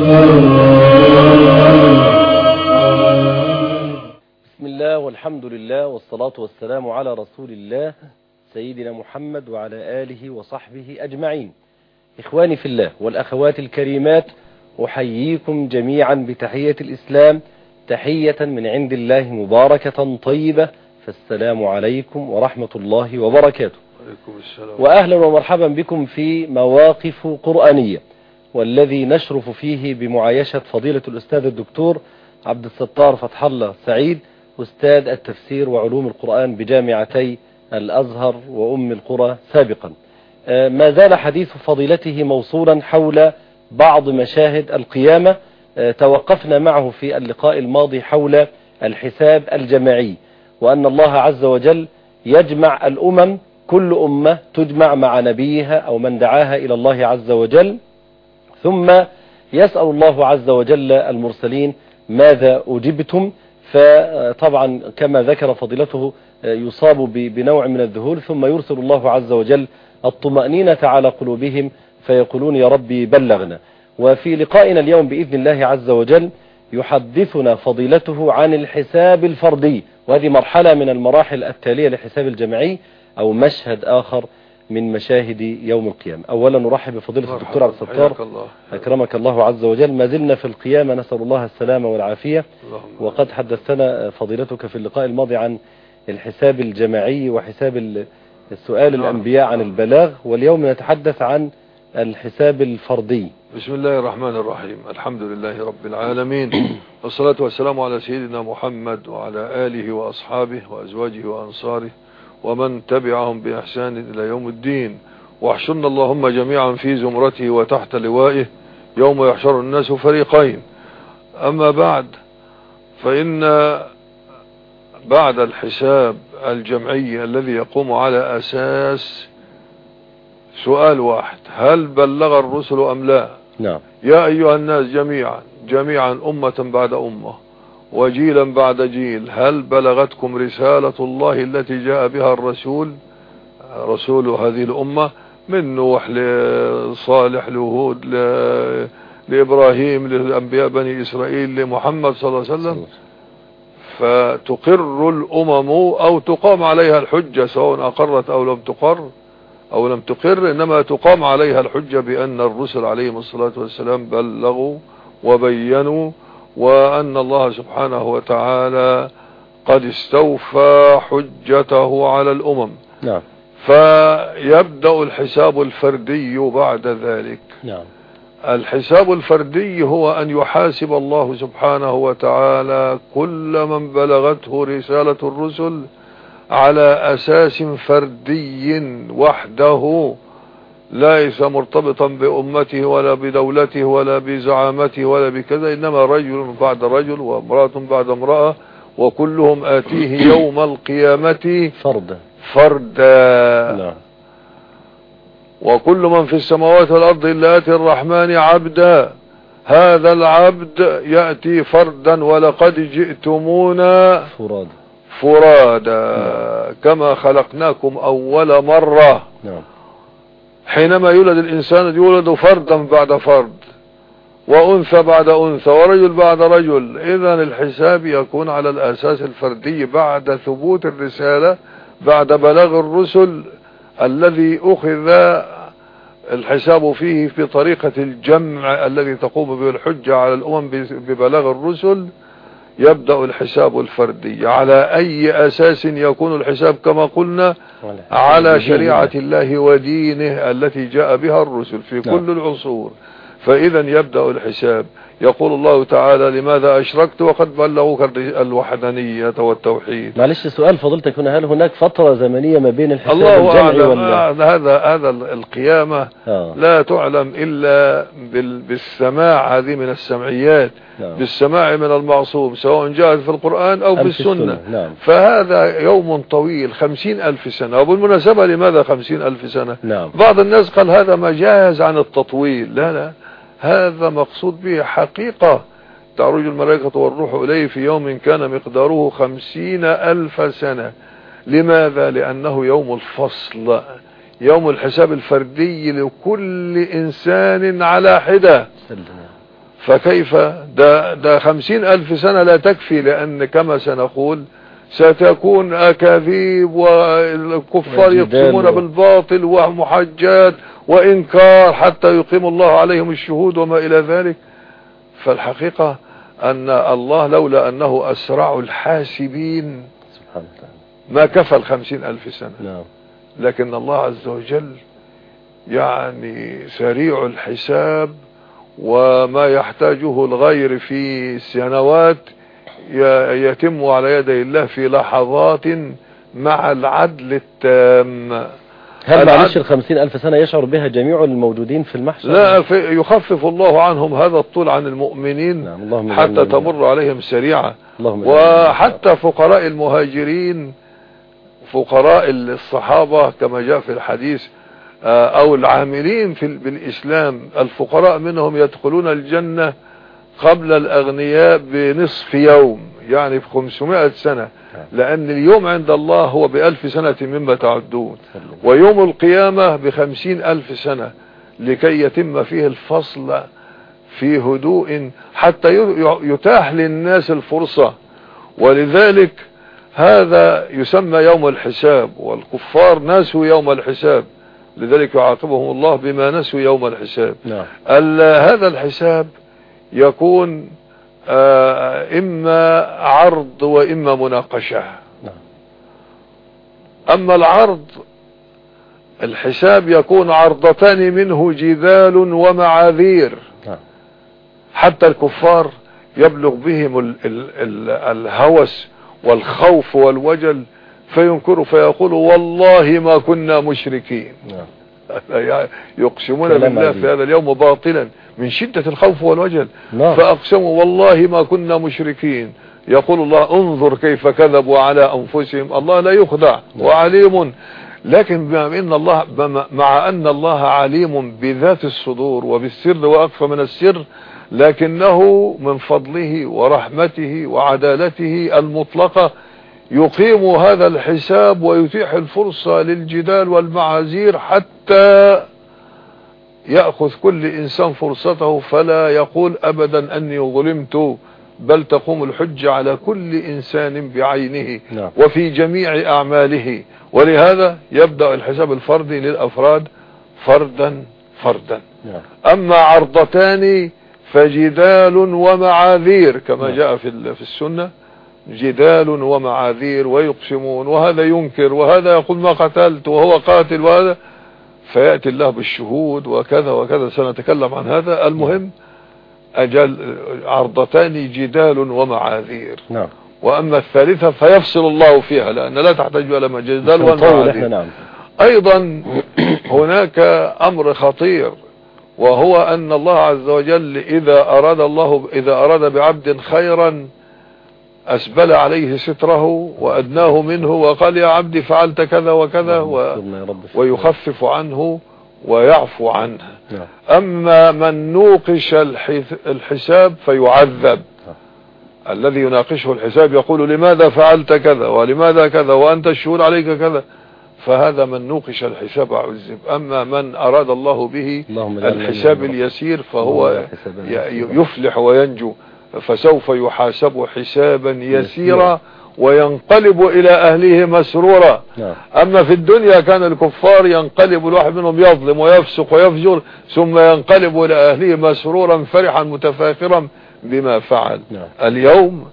بسم الله والحمد لله والصلاة والسلام على رسول الله سيدنا محمد وعلى آله وصحبه أجمعين. إخواني في الله والأخوات الكريمات أحييكم جميعا بتحية الإسلام تحية من عند الله مباركة طيبة فالسلام عليكم ورحمة الله وبركاته. وأهلا ومرحبا بكم في مواقف قرآنية. والذي نشرف فيه بمعايشة فضيلة الأستاذ الدكتور عبد الستار فتح الله سعيد أستاذ التفسير وعلوم القرآن بجامعتي الأزهر وأم القرى سابقا. آه، ما زال حديث فضيلته موصولا حول بعض مشاهد القيامة. آه، توقفنا معه في اللقاء الماضي حول الحساب الجماعي وأن الله عز وجل يجمع الأمم كل أمة تجمع مع نبيها أو من دعاها إلى الله عز وجل. ثم يسأل الله عز وجل المرسلين ماذا أجبتم؟ فطبعا كما ذكر فضيلته يصاب بنوع من الذهول ثم يرسل الله عز وجل الطمأنينة على قلوبهم فيقولون يا ربي بلغنا. وفي لقائنا اليوم بإذن الله عز وجل يحدثنا فضيلته عن الحساب الفردي. وهذه مرحلة من المراحل التالية للحساب الجماعي أو مشهد آخر من مشاهد يوم القيامة. أولا نرحب بفضيلة الدكتور عبد الستار. الله. أكرمك الله عز وجل. ما زلنا في القيامة نسأل الله السلامة والعافية. وقد حدثنا فضيلتك في اللقاء الماضي عن الحساب الجماعي وحساب ال- السؤال نعم. الأنبياء عن البلاغ. واليوم نتحدث عن الحساب الفردي. بسم الله الرحمن الرحيم. الحمد لله رب العالمين. والصلاة والسلام على سيدنا محمد وعلى آله وأصحابه وأزواجه وأنصاره. ومن تبعهم بإحسان إلى يوم الدين. واحشرنا اللهم جميعا في زمرته وتحت لوائه يوم يحشر الناس فريقين. أما بعد فإن بعد الحساب الجمعي الذي يقوم على أساس سؤال واحد هل بلغ الرسل أم لا؟ نعم. يا أيها الناس جميعا جميعا أمة بعد أمة. وجيلا بعد جيل هل بلغتكم رسالة الله التي جاء بها الرسول؟ رسول هذه الأمة من نوح لصالح لهود لإبراهيم لأنبياء بني إسرائيل لمحمد صلى الله عليه وسلم. فتقر الأمم أو تقام عليها الحجة سواء أقرت أو لم تقر أو لم تقر إنما تقام عليها الحجة بأن الرسل عليهم الصلاة والسلام بلغوا وبينوا وأن الله سبحانه وتعالى قد استوفى حجته على الأمم. نعم. فيبدأ الحساب الفردي بعد ذلك. نعم. الحساب الفردي هو أن يحاسب الله سبحانه وتعالى كل من بلغته رسالة الرسل على أساس فردي وحده. ليس مرتبطا بأمته ولا بدولته ولا بزعامته ولا بكذا إنما رجل بعد رجل وامرأة بعد امرأة وكلهم آتيه يوم القيامة فردا. فردا. نعم وكل من في السماوات والأرض إلا آتي الرحمن عبدا. هذا العبد يأتي فردا ولقد جئتمونا فراد فرادا. كما خلقناكم أول مرة. نعم. حينما يولد الإنسان يولد فردا بعد فرد وأنثى بعد أنثى ورجل بعد رجل. إذا الحساب يكون على الأساس الفردي بعد ثبوت الرسالة بعد بلاغ الرسل الذي أخذ الحساب فيه بطريقة الجمع الذي تقوم به الحجة على الأمم ببلاغ الرسل. يبدأ الحساب الفردي. على أي أساس يكون الحساب كما قلنا؟ على شريعة الله ودينه التي جاء بها الرسل في نعم. كل العصور. فإذا يبدأ الحساب. يقول الله تعالى لماذا أشركت وقد بلغوك الوحدانية والتوحيد? معلش سؤال فضلتك هنا هل هناك فترة زمنية ما بين الحساب الله الجمعي ولا؟ آه، هذا هذا القيامة آه. لا تعلم إلا بال- بالسماع هذه من السمعيات. نعم. بالسماع من المعصوم سواء جاءت في القرآن أو في السنة. نعم. فهذا يوم طويل خمسين ألف سنة. وبالمناسبة لماذا خمسين ألف سنة؟ نعم. بعض الناس قال هذا مجاز عن التطويل. لا لا. هذا مقصود به حقيقة. تعرج الملائكة والروح إليه في يوم كان مقداره خمسين ألف سنة. لماذا؟ لأنه يوم الفصل يوم الحساب الفردي لكل إنسان على حدة. فكيف؟ ده, ده خمسين ألف سنة لا تكفي لأن كما سنقول ستكون أكاذيب والكفار يقسمون بالباطل ومحجات. وإنكار حتى يقيم الله عليهم الشهود وما إلى ذلك. فالحقيقة أن الله لولا أنه أسرع الحاسبين ما كفى الخمسين ألف سنة. نعم. لكن الله عز وجل يعني سريع الحساب وما يحتاجه الغير في سنوات يتم على يدي الله في لحظات مع العدل التام. هل معلش الخمسين ألف سنة يشعر بها جميع الموجودين في المحشر؟ لا في- يخفف الله عنهم هذا الطول عن المؤمنين نعم اللهم حتى منهم. تمر عليهم سريعة اللهم وحتى فقراء المهاجرين فقراء الصحابة كما جاء في الحديث آه، أو العاملين في بالإسلام الفقراء منهم يدخلون الجنة قبل الأغنياء بنصف يوم يعني ب 500 سنة. لأن اليوم عند الله هو بألف سنة مما تعدون. ويوم القيامة بخمسين ألف سنة لكي يتم فيه الفصل في هدوء حتى يتاح للناس الفرصة. ولذلك هذا يسمى يوم الحساب والكفار نسوا يوم الحساب. لذلك يعاقبهم الله بما نسوا يوم الحساب. نعم. ال- هذا الحساب يكون آه، إما عرض وإما مناقشة. نعم. أما العرض الحساب يكون عرضتان منه جدال ومعاذير. نعم. حتى الكفار يبلغ بهم ال ال ال الهوس والخوف والوجل فينكروا فيقولوا والله ما كنا مشركين. نعم. يقسمون بالله. في هذا اليوم باطلا من شدة الخوف والوجل. فأقسموا والله ما كنا مشركين. يقول الله انظر كيف كذبوا على أنفسهم. الله لا يخدع. وعليم. لكن بما إن الله مع أن الله عليم بذات الصدور وبالسر وأكفى من السر لكنه من فضله ورحمته وعدالته المطلقة يقيم هذا الحساب ويتيح الفرصة للجدال والمعاذير حتى يأخذ كل إنسان فرصته فلا يقول أبدا أني ظلمت بل تقوم الحجة على كل إنسان بعينه نعم. وفي جميع أعماله. ولهذا يبدأ الحساب الفردي للأفراد فردا فردا. نعم. أما عرضتان فجدال ومعاذير كما نعم. جاء في ال- في السنة. جدال ومعاذير ويقسمون وهذا ينكر وهذا يقول ما قتلت وهو قاتل وهذا فيأتي الله بالشهود وكذا وكذا. سنتكلم عن هذا. المهم أجل عرضتان جدال ومعاذير. نعم. وأما الثالثة فيفصل الله فيها لأن لا تحتاج إلى جدال والمعاذير نعم. أيضا هناك أمر خطير وهو أن الله عز وجل إذا أراد الله إذا أراد بعبد خيرا أسبل عليه ستره وأدناه منه وقال يا عبدي فعلت كذا وكذا و ويخفف عنه ويعفو عنه. نعم. أما من نوقش الحس- الحساب فيعذب. الذي يناقشه الحساب يقول لماذا فعلت كذا ولماذا كذا وأنت الشهود عليك كذا؟ فهذا من نوقش الحساب عذب أما من أراد الله به الحساب. اليسير فهو. يفلح وينجو. فسوف يحاسب حسابا يسيرا وينقلب إلى أهله مسرورا. نعم. أما في الدنيا كان الكفار ينقلب الواحد منهم يظلم ويفسق ويفجر ثم ينقلب إلى أهله مسرورا فرحا متفاخرا بما فعل. نعم. اليوم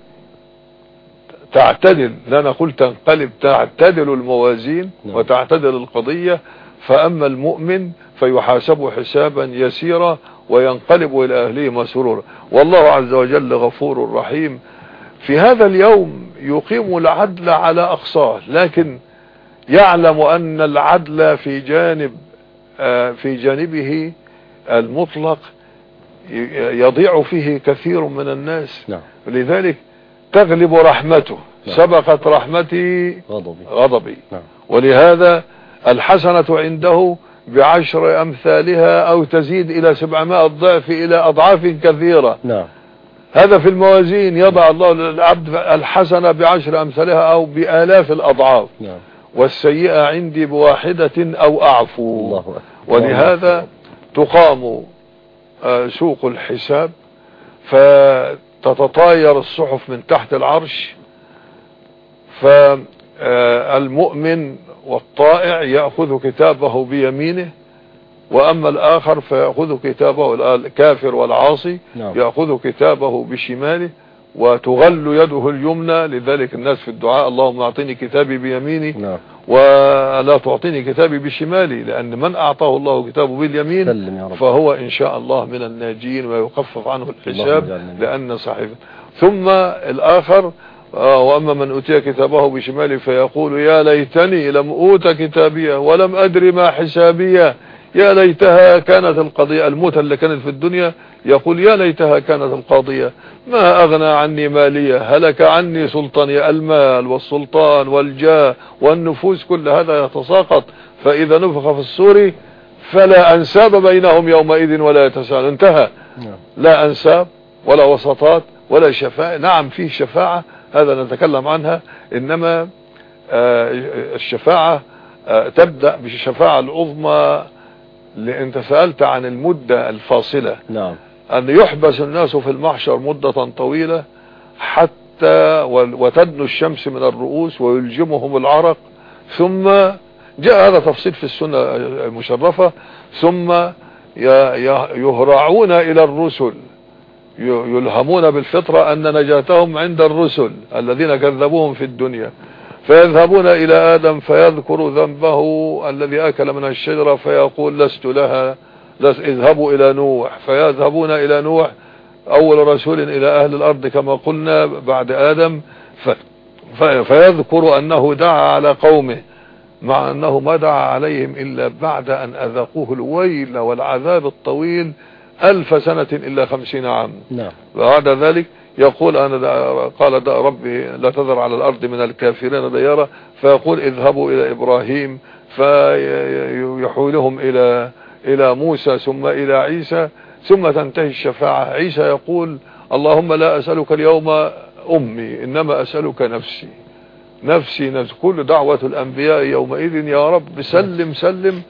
تعتدل لا نقول تنقلب تعتدل الموازين نعم. وتعتدل القضية فأما المؤمن فيحاسب حسابا يسيرا وينقلب إلى أهله مسرورا. والله عز وجل غفور رحيم. في هذا اليوم يقيم العدل على أقصاه لكن يعلم أن العدل في جانب آه، في جانبه المطلق يضيع فيه كثير من الناس. نعم. لذلك تغلب رحمته. نعم. سبقت رحمتي غضبي. غضبي. نعم. ولهذا الحسنة عنده بعشر أمثالها أو تزيد إلى سبعمائة ضعف إلى أضعاف كثيرة. نعم. هذا في الموازين يضع الله للعبد الحسنة بعشر أمثالها أو بآلاف الأضعاف. نعم. والسيئة عندي بواحدة أو أعفو. الله أكبر. ولهذا تقام آه، سوق الحساب فتتطاير الصحف من تحت العرش فالمؤمن والطائع يأخذ كتابه بيمينه وأما الآخر فيأخذ كتابه الكافر والعاصي نعم. يأخذ كتابه بشماله وتغل يده اليمنى لذلك الناس في الدعاء اللهم أعطني كتابي بيميني نعم ولا تعطيني كتابي بشمالي لأن من أعطاه الله كتابه باليمين سلم يا رب فهو إن شاء الله من الناجين ويخفف عنه الحساب. لأن صحيفه ثم الآخر آه، وأما من أوتي كتابه بشماله فيقول يا ليتني لم أوت كتابية ولم أدري ما حسابية. يا ليتها كانت القضية الموتى اللي كانت في الدنيا يقول يا ليتها كانت القضية. ما أغنى عني مالية هلك عني سلطاني المال والسلطان والجاه والنفوس كل هذا يتساقط. فإذا نفخ في السور فلا أنساب بينهم يومئذ ولا يتساءل. انتهى. نعم. لا أنساب ولا وسطات ولا شفاعة نعم فيه شفاعة هذا نتكلم عنها. إنما آه، الشفاعة آه، تبدأ بالشفاعة العظمى انت سألت عن المدة الفاصلة. نعم. أن يحبس الناس في المحشر مدة طويلة حتى وتدنو الشمس من الرؤوس ويلجمهم العرق. ثم جاء هذا تفصيل في السنة المشرفة. ثم يهرعون إلى الرسل. يلهمون بالفطرة أن نجاتهم عند الرسل الذين كذبوهم في الدنيا. فيذهبون إلى آدم فيذكر ذنبه الذي أكل من الشجرة فيقول لست لها لس اذهبوا إلى نوح. فيذهبون إلى نوح أول رسول إلى أهل الأرض كما قلنا بعد آدم. ف فيذكر أنه دعا على قومه مع أنه ما دعا عليهم إلا بعد أن أذقوه الويل والعذاب الطويل ألف سنة إلا خمسين عام. نعم. بعد ذلك يقول أنا دا قال دا ربي لا تذر على الأرض من الكافرين ديارا فيقول اذهبوا إلى إبراهيم فيحولهم إلى إلى موسى ثم إلى عيسى ثم تنتهي الشفاعة. عيسى يقول اللهم لا أسألك اليوم أمي إنما أسألك نفسي. نفسي نفسي كل دعوة الأنبياء يومئذ يا رب سلم سلم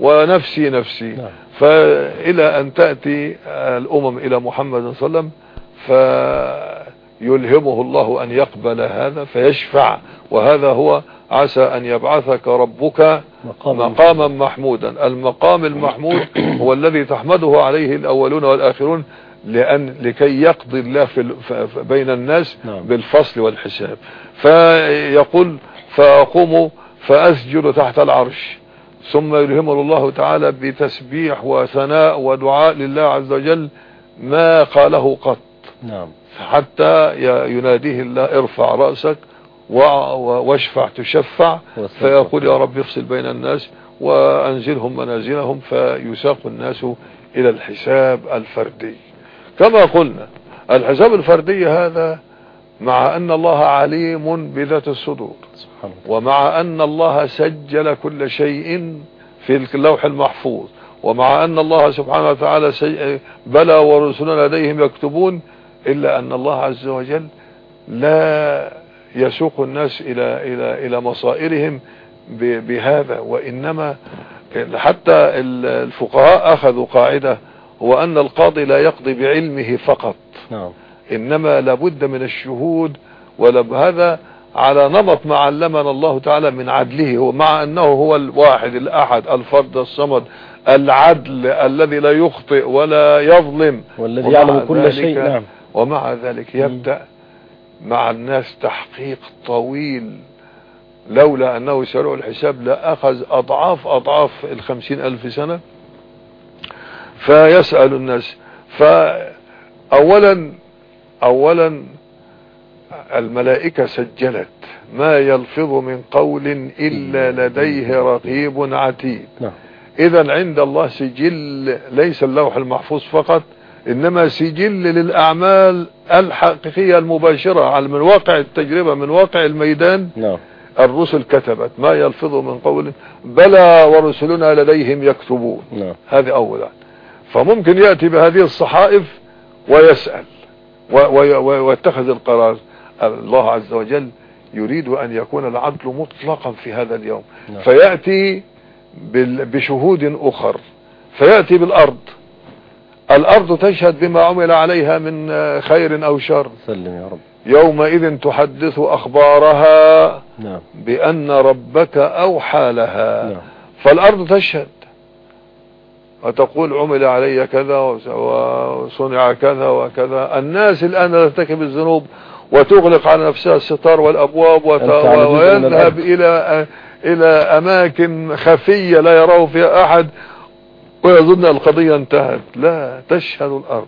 ونفسي نفسي. نعم. فإلى أن تأتي الأمم إلى محمد صلى الله عليه وسلم فيلهمه الله أن يقبل هذا فيشفع. وهذا هو عسى أن يبعثك ربك مقام مقاما محمودا. المقام المحمود هو الذي تحمده عليه الأولون والآخرون لأن لكي يقضي الله في بين الناس نعم. بالفصل والحساب. فيقول فأقوم فأسجد تحت العرش. ثم يلهمه الله تعالى بتسبيح وثناء ودعاء لله عز وجل ما قاله قط. نعم. حتى يناديه الله ارفع رأسك واشفع تشفع. فيقول يا رب افصل بين الناس وأنزلهم منازلهم فيساق الناس إلى الحساب الفردي. كما قلنا الحساب الفردي هذا مع أن الله عليم بذات الصدور ومع أن الله سجل كل شيء في اللوح المحفوظ ومع أن الله سبحانه وتعالى. بلى ورسلنا لديهم يكتبون إلا أن الله عز وجل لا يسوق الناس إلى إلى إلى مصائرهم. بهذا وإنما حتى ال- الفقهاء أخذوا قاعدة هو ان القاضي لا يقضي بعلمه فقط نعم إنما لابد من الشهود ولهذا على نمط ما علمنا الله تعالى من عدله مع أنه هو الواحد الأحد الفرد الصمد العدل الذي لا يخطئ ولا يظلم. والذي يعلم كل شيء نعم. ومع ذلك يبدأ مع الناس تحقيق طويل. لولا أنه سريع الحساب لأخذ أضعاف أضعاف الخمسين ألف سنة. فيسأل الناس. فاولا اولا الملائكة سجلت ما يلفظ من قول إلا لديه رقيب عتيد. نعم. اذا عند الله سجل ليس اللوح المحفوظ فقط إنما سجل للأعمال الحقيقية المباشرة على من واقع التجربة من واقع الميدان. نعم. الرسل كتبت ما يلفظ من قول بلى ورسلنا لديهم يكتبون. نعم. هذه اولا. فممكن يأتي بهذه الصحائف ويسأل. ويتخذ القرار. الله عز وجل يريد أن يكون العدل مطلقا في هذا اليوم. نعم. فيأتي بشهود أخر. فيأتي بالأرض. الأرض تشهد بما عمل عليها من خير أو شر. سلم يا رب. يومئذ تحدث أخبارها نعم. بأن ربك أوحى لها. نعم. فالأرض تشهد. وتقول عمل علي كذا وصنع كذا وكذا. الناس الآن ترتكب الذنوب وتغلق على نفسها الستار من ويذهب الأرض. إلى إلى أماكن خفية لا يراه فيها أحد ويظن القضية انتهت. لا تشهد الأرض.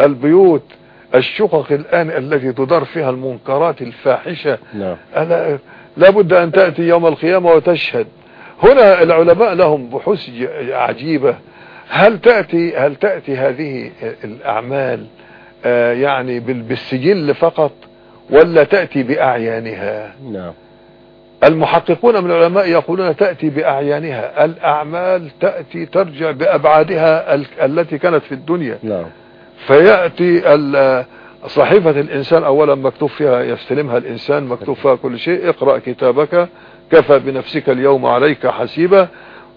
البيوت الشقق الآن التي تدار فيها المنكرات الفاحشة. نعم. ألا لابد أن تأتي يوم القيامة وتشهد. هنا العلماء لهم بحوث عجيبة. هل تأتي هل تأتي هذه الأعمال آه، يعني بال- بالسجل فقط ولا تأتي بأعيانها؟ نعم. المحققون من العلماء يقولون تأتي بأعيانها. الأعمال تأتي ترجع بأبعادها ال- التي كانت في الدنيا. نعم. فيأتي صحيفة الإنسان أولا مكتوب فيها يستلمها الإنسان مكتوب فيها كل شيء اقرأ كتابك كفى بنفسك اليوم عليك حسيبا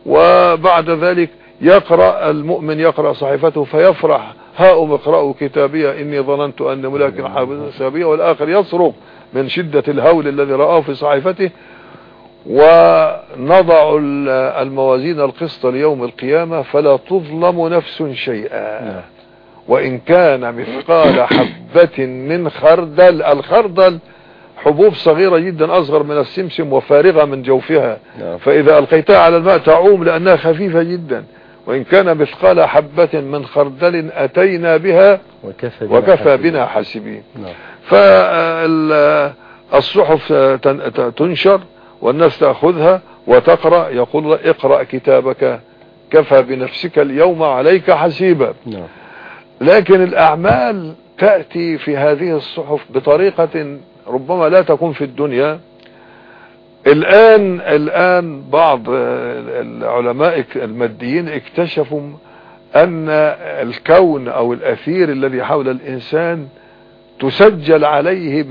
وبعد ذلك يقرأ المؤمن يقرأ صحيفته فيفرح هاؤم اقرأوا كتابي إني ظننت أن ملاك حافظ حسابي والآخر يصرخ من شدة الهول الذي رآه في صحيفته. ونضع ال- الموازين القسط ليوم القيامة فلا تظلم نفس شيئا. نعم. وإن كان مثقال حبة من خردل الخردل حبوب صغيرة جدا أصغر من السمسم وفارغة من جوفها. نعم. فإذا ألقيتها على الماء تعوم لأنها خفيفة جدا. وإن كان مثقال حبة من خردل أتينا بها وكفى بنا وكفى. بنا حاسبين. نعم. فالصحف تن- تنشر والناس تأخذها وتقرأ يقول اقرأ كتابك كفى بنفسك اليوم عليك حسيبا. نعم. لكن الأعمال تأتي في هذه الصحف بطريقة ربما لا تكون في الدنيا الآن الآن بعض العلماء الماديين اكتشفوا أن الكون أو الأثير الذي حول الإنسان تسجل عليه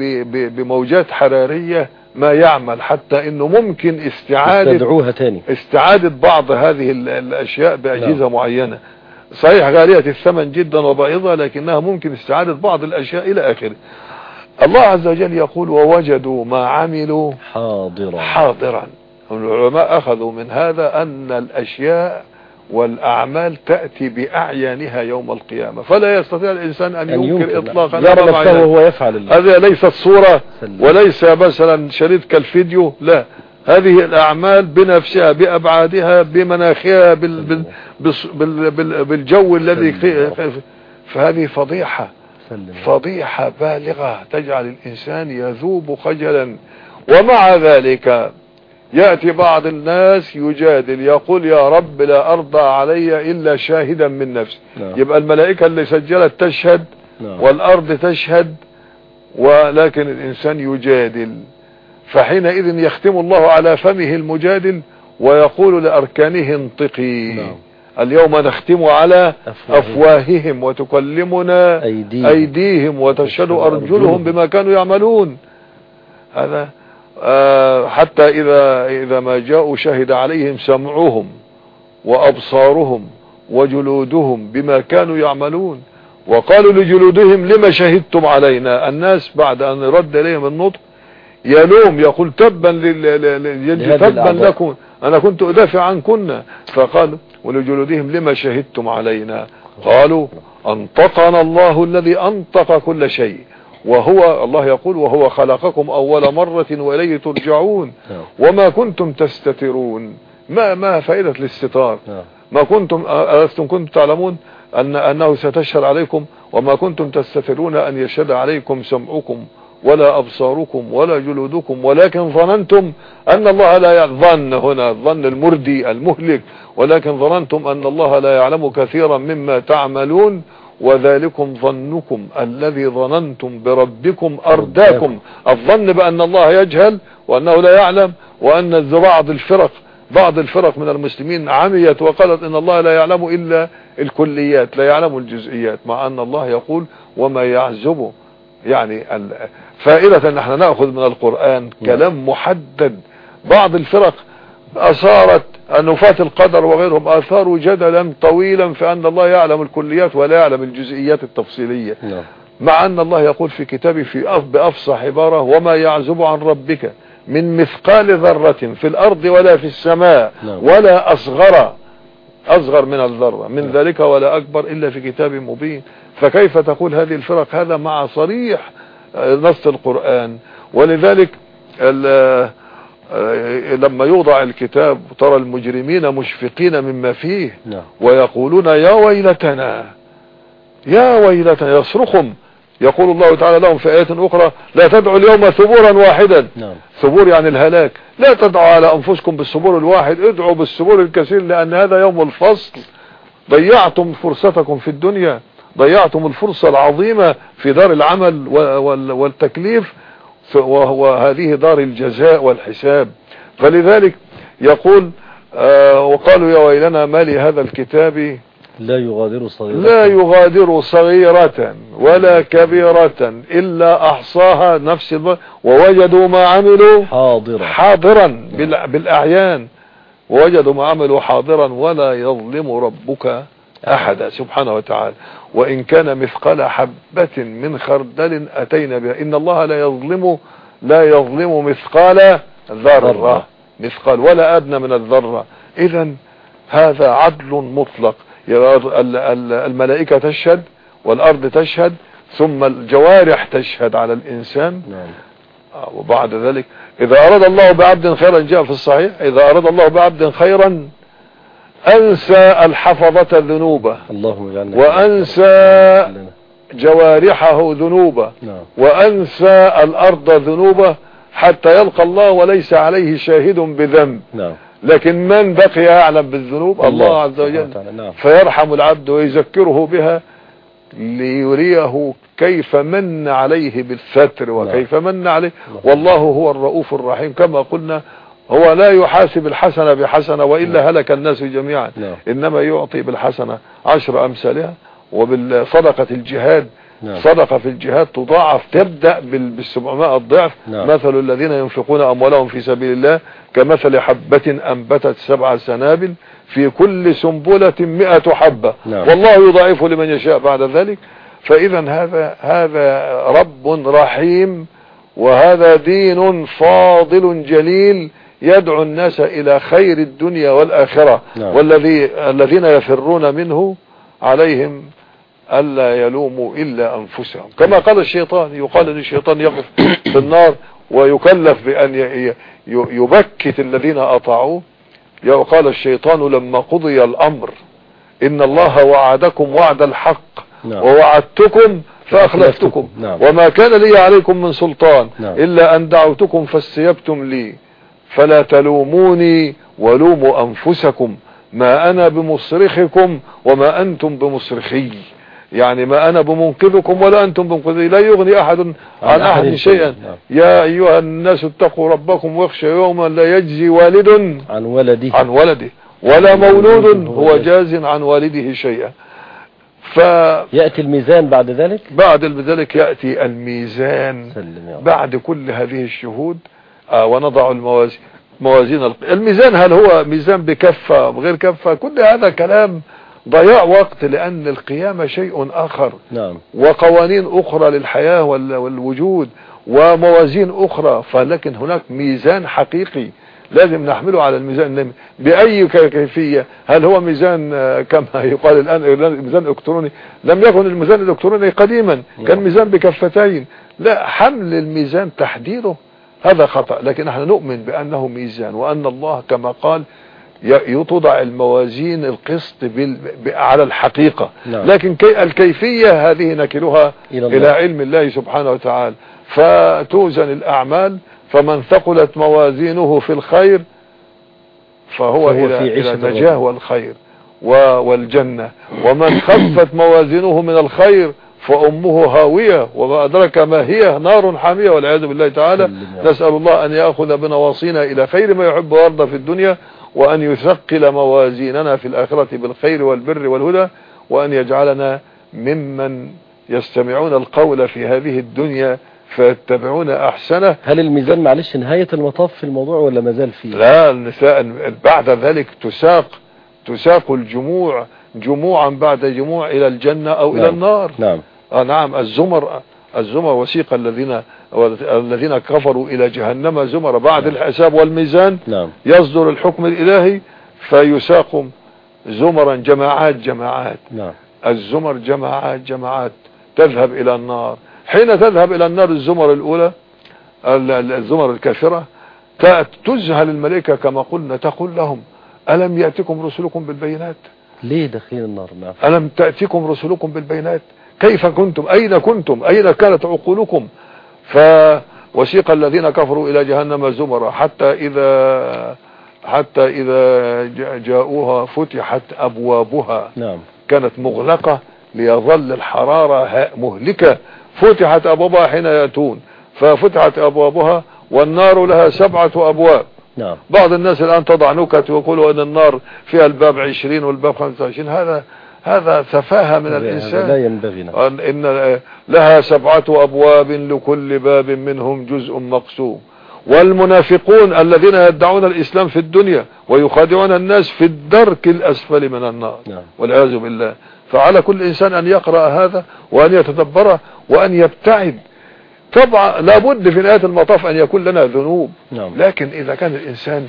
بموجات حرارية ما يعمل حتى إنه ممكن استعادة تاني. استعادة بعض هذه ال- الأشياء بأجهزة معينة. صحيح غالية الثمن جدا وبائضة لكنها ممكن استعادة بعض الأشياء إلى آخره. الله عز وجل يقول ووجدوا ما عملوا حاضرا. حاضرا. العلماء أخذوا من هذا أن الأشياء والأعمال تأتي باعيانها يوم القيامة. فلا يستطيع الإنسان أن, أن ينكر اطلاقا يرى نفسه. وهو يفعل هذه ليست صورة. وليس مثلا شريط كالفيديو لا. هذه الأعمال بنفسها بأبعادها بمناخها بال بال بال بال بال بالجو الذي فهذه فضيحة. سلم. فضيحة بالغة تجعل الإنسان يذوب خجلا ومع ذلك يأتي بعض الناس يجادل يقول يا رب لا أرضى علي إلا شاهدا من نفسي نعم. يبقى الملائكة اللي سجلت تشهد نعم. والأرض تشهد ولكن الإنسان يجادل فحينئذ يختم الله على فمه المجادل ويقول لأركانه انطقي نعم. اليوم نختم على أفواههم. أفواههم وتكلمنا أيديهم. أيديهم وتشهد أرجلهم بما كانوا يعملون هذا آه حتى إذا إذا ما جاءوا شهد عليهم سمعهم وأبصارهم وجلودهم بما كانوا يعملون وقالوا لجلودهم لما شهدتم علينا الناس بعد أن رد إليهم النطق يلوم يقول تبا لل- لل- لل- لهذه تبا. لكم أنا كنت أدافع عنكن فقالوا ولجلودهم لما شهدتم علينا؟ قالوا أنطقنا الله الذي أنطق كل شيء. وهو الله يقول وهو خلقكم أول مرة وإليه ترجعون. نعم. وما كنتم تستترون. ما ما فائدة الاستتار نعم. ما كنتم ألستم كنتم تعلمون أن أنه ستشهد عليكم؟ وما كنتم تستترون أن يشهد عليكم سمعكم؟ ولا أبصاركم ولا جلودكم ولكن ظننتم أن الله لا يظن هنا الظن المردي المهلك ولكن ظننتم أن الله لا يعلم كثيرا مما تعملون وذلكم ظنكم الذي ظننتم بربكم أرداكم. الظن بأن الله يجهل وأنه لا يعلم وأن بعض الفرق بعض الفرق من المسلمين عميت وقالت إن الله لا يعلم إلا الكليات لا يعلم الجزئيات مع أن الله يقول وما يعزب يعني فائدة ان إحنا نأخذ من القرآن كلام محدد. بعض الفرق أثارت نفاة القدر وغيرهم آثاروا جدلا طويلا في ان الله يعلم الكليات ولا يعلم الجزئيات التفصيلية. نعم. مع أن الله يقول في كتابه في أف بأفصح عبارة وما يعزب عن ربك من مثقال ذرة في الأرض ولا في السماء نعم. ولا اصغر أصغر من الذرة. من نعم. ذلك ولا أكبر إلا في كتاب مبين. فكيف تقول هذه الفرق؟ هذا مع صريح نص القرآن. ولذلك آه، لما يوضع الكتاب ترى المجرمين مشفقين مما فيه نعم. ويقولون يا ويلتنا يا ويلتنا يصرخهم. يقول الله تعالى لهم في آية أخرى لا تدعوا اليوم ثبورا واحدا. نعم. ثبور يعني الهلاك. لا تدعوا على أنفسكم بالثبور الواحد. ادعوا بالثبور الكثير لأن هذا يوم الفصل. ضيعتم فرصتكم في الدنيا. ضيعتم الفرصة العظيمة في دار العمل والتكليف ف- وهو هذه دار الجزاء والحساب. فلذلك يقول آه وقالوا يا ويلنا ما لهذا الكتاب؟ لا يغادر صغيرة. لا يغادر صغيرة ولا كبيرة إلا أحصاها نفس. ووجدوا ما عملوا حاضرا بال- بالأعيان. ووجدوا ما عملوا حاضرا ولا يظلم ربك أحدا. سبحانه وتعالى. وإن كان مثقال حبة من خردل أتينا بها. إن الله لا يظلم لا يظلم مثقال ذرة. مثقال ولا أدنى من الذرة. إذا هذا عدل مطلق. الملائكة تشهد والأرض تشهد ثم الجوارح تشهد على الإنسان. نعم. آه، وبعد ذلك إذا أراد الله بعبد خيرا جاء في الصحيح. إذا أراد الله بعبد خيرا أنسى الحفظة ذنوبه لنا. جوارحه ذنوبه نعم. وأنسى الأرض ذنوبه حتى يلقى الله وليس عليه شاهد بذنب. نعم. لكن من بقي يعلم بالذنوب؟ الله عز وجل. نعم. فيرحم العبد ويذكره بها ليريه كيف من عليه بالستر وكيف من عليه. والله هو الرؤوف الرحيم. كما قلنا هو لا يحاسب الحسنة بحسنة وإلا هلك الناس جميعا. نعم. إنما يعطي بالحسنة عشر أمثالها وبالصدقة الجهاد نعم. صدقة في الجهاد تضاعف تبدأ بال- بالسبعمائة ضعف نعم. مثل الذين ينفقون أموالهم في سبيل الله كمثل حبة أنبتت سبع سنابل في كل سنبلة مئة حبة. نعم. والله يضاعف لمن يشاء بعد ذلك. فإذا هذا هذا رب رحيم وهذا دين فاضل جليل يدعو الناس إلى خير الدنيا والآخرة. نعم. والذي الذين يفرون منه عليهم ألا يلوموا إلا أنفسهم. كما قال الشيطان يقال أن الشيطان يقف في النار ويكلف بأن يبكت الذين أطاعوه. قال الشيطان لما قضي الأمر إن الله وعدكم وعد الحق نعم. ووعدتكم فأخلفتكم. نعم. وما كان لي عليكم من سلطان نعم. إلا أن دعوتكم فاستجبتم لي. فلا تلوموني ولوموا أنفسكم ما أنا بمصرخكم وما أنتم بمصرخي. يعني ما أنا بمنقذكم ولا أنتم بمنقذي. لا يغني أحد عن, أحد شيئا. نعم. يا أيها الناس اتقوا ربكم واخشوا يوما لا يجزي والد عن ولده. عن ولده. ولا مولود هو جاز عن والده شيئا. فبعد يأتي الميزان بعد ذلك؟ ذلك يأتي الميزان. بعد كل هذه الشهود ونضع الموازين موازين الميزان هل هو ميزان بكفة أو بغير كفة؟ كل هذا كلام ضياع وقت لأن القيامة شيء آخر. نعم. وقوانين أخرى للحياة وال- والوجود وموازين أخرى. فلكن هناك ميزان حقيقي لازم نحمله على الميزان. بأي كي- كيفية؟ هل هو ميزان آه، كما يقال الآن ميزان إلكتروني؟ لم يكن الميزان الإلكتروني قديما. كان نعم. ميزان بكفتين. لا حمل الميزان تحديده. هذا خطأ لكن إحنا نؤمن بأنه ميزان وأن الله كما قال ي- تضع الموازين القسط على الحقيقة نعم. لكن كي... الكيفية هذه نكلها إلى الله. إلى علم الله سبحانه وتعالى فتوزن الأعمال فمن ثقلت موازينه في الخير فهو, فهو إلى, في إلى الرضا. والخير. والجنة ومن خفت موازينه من الخير فأمه هاوية وما أدرك ما هي نار حامية والعياذ بالله تعالى. نسأل الله أن يأخذ بنواصينا إلى خير ما يحب ويرضى في الدنيا وأن يثقل موازيننا في الآخرة بالخير والبر والهدى وأن يجعلنا ممن يستمعون القول في هذه الدنيا فيتبعون أحسنه. هل الميزان معلش نهاية المطاف في الموضوع ولا ما زال فيه؟ لا النساء بعد ذلك تساق تساق الجموع جموعا بعد جموع إلى الجنة إلى نعم. النار. نعم. آه نعم الزمر الزمر وسيق الذين الذين كفروا إلى جهنم زمر بعد الحساب والميزان نعم. يصدر الحكم الإلهي فيساق زمرا جماعات جماعات. نعم. الزمر جماعات جماعات. تذهب إلى النار. حين تذهب إلى النار الزمر الأولى ال- ال- الزمر الكافرة تزهل الملائكة كما قلنا تقول لهم ألم يأتكم رسلكم بالبينات؟ ليه داخلين النار؟ نعم. ألم تأتيكم رسلكم بالبينات؟ كيف كنتم؟ أين كنتم؟ أين كانت عقولكم؟ فوسيق الذين كفروا إلى جهنم زمرا. حتى إذا حتى إذا جا- جاءوها فتحت أبوابها. نعم. كانت مغلقة ليظل الحرارة مهلكة. فتحت أبوابها حين يأتون. ففتحت أبوابها والنار لها سبعة أبواب. نعم. بعض الناس الآن تضع نكت ويقولوا أن النار فيها الباب 20 والباب 25 هذا هذا سفاهة من هذا لا الإنسان. ينبغي نعم. إن لها سبعة أبواب لكل باب منهم جزء مقسوم. والمنافقون الذين يدعون الإسلام في الدنيا ويخادعون الناس في الدرك الأسفل من النار. نعم. والعياذ بالله. فعلى كل إنسان أن يقرأ هذا وأن يتدبره وأن يبتعد. طبعا لابد في نهاية المطاف أن يكون لنا ذنوب. نعم. لكن إذا كان الإنسان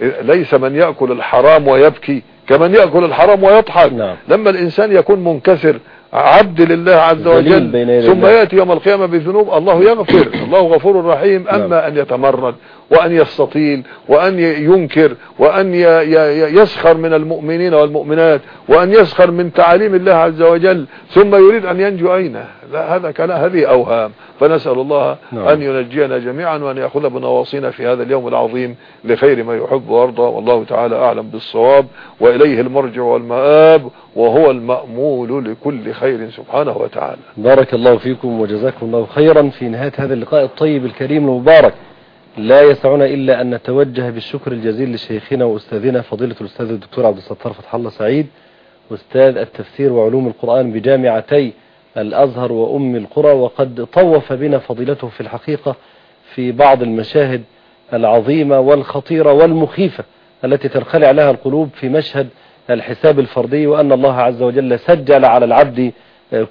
ليس من يأكل الحرام ويبكي كمن يأكل الحرام ويضحك نعم. لما الإنسان يكون منكسر عبد لله عز وجل ثم الله. يأتي يوم القيامة بذنوب الله يغفر. الله غفور رحيم. أما أن يتمرد وأن يستطيل وأن ينكر وأن يسخر من المؤمنين والمؤمنات وأن يسخر من تعاليم الله عز وجل ثم يريد أن ينجو أين؟ لا هذا كلام هذه أوهام. فنسأل الله نعم. أن ينجينا جميعا وأن يأخذ بنواصينا في هذا اليوم العظيم لخير ما يحب ويرضى والله تعالى أعلم بالصواب وإليه المرجع والمآب وهو المأمول لكل خير سبحانه وتعالى. بارك الله فيكم وجزاكم الله خيرا في نهاية هذا اللقاء الطيب الكريم المبارك. لا يسعنا إلا أن نتوجه بالشكر الجزيل لشيخنا وأستاذنا فضيلة الأستاذ الدكتور عبد الستار فتح الله سعيد أستاذ التفسير وعلوم القرآن بجامعتي. الأزهر وأم القرى وقد طوف بنا فضيلته في الحقيقة في بعض المشاهد العظيمة والخطيرة والمخيفة التي تنخلع لها القلوب في مشهد الحساب الفردي وأن الله عز وجل سجل على العبد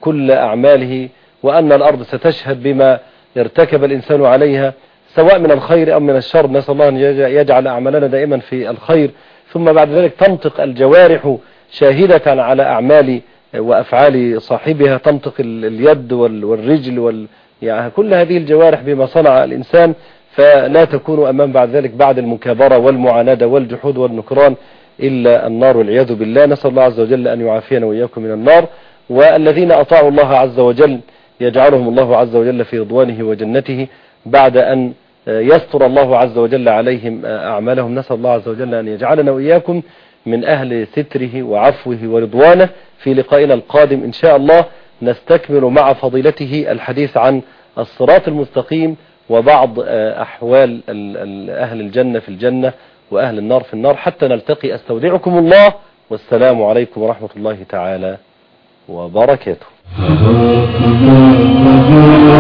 كل أعماله وأن الأرض ستشهد بما ارتكب الإنسان عليها سواء من الخير أو من الشر. نسأل الله أن يج- يجعل أعمالنا دائما في الخير. ثم بعد ذلك تنطق الجوارح شاهدة على أعمال وأفعال صاحبها تنطق ال- اليد وال- والرجل وال يعني كل هذه الجوارح بما صنع الإنسان فلا تكون أمام بعد ذلك بعد المكابرة والمعاندة والجحود والنكران إلا النار والعياذ بالله. نسأل الله عز وجل أن يعافينا وإياكم من النار. والذين أطاعوا الله عز وجل يجعلهم الله عز وجل في رضوانه وجنته بعد أن يستر الله عز وجل عليهم أعمالهم. نسأل الله عز وجل أن يجعلنا وإياكم من أهل ستره وعفوه ورضوانه في لقائنا القادم إن شاء الله. نستكمل مع فضيلته الحديث عن الصراط المستقيم وبعض أحوال ال- ال- أهل الجنة في الجنة وأهل النار في النار. حتى نلتقي. أستودعكم الله. والسلام عليكم ورحمة الله تعالى وبركاته.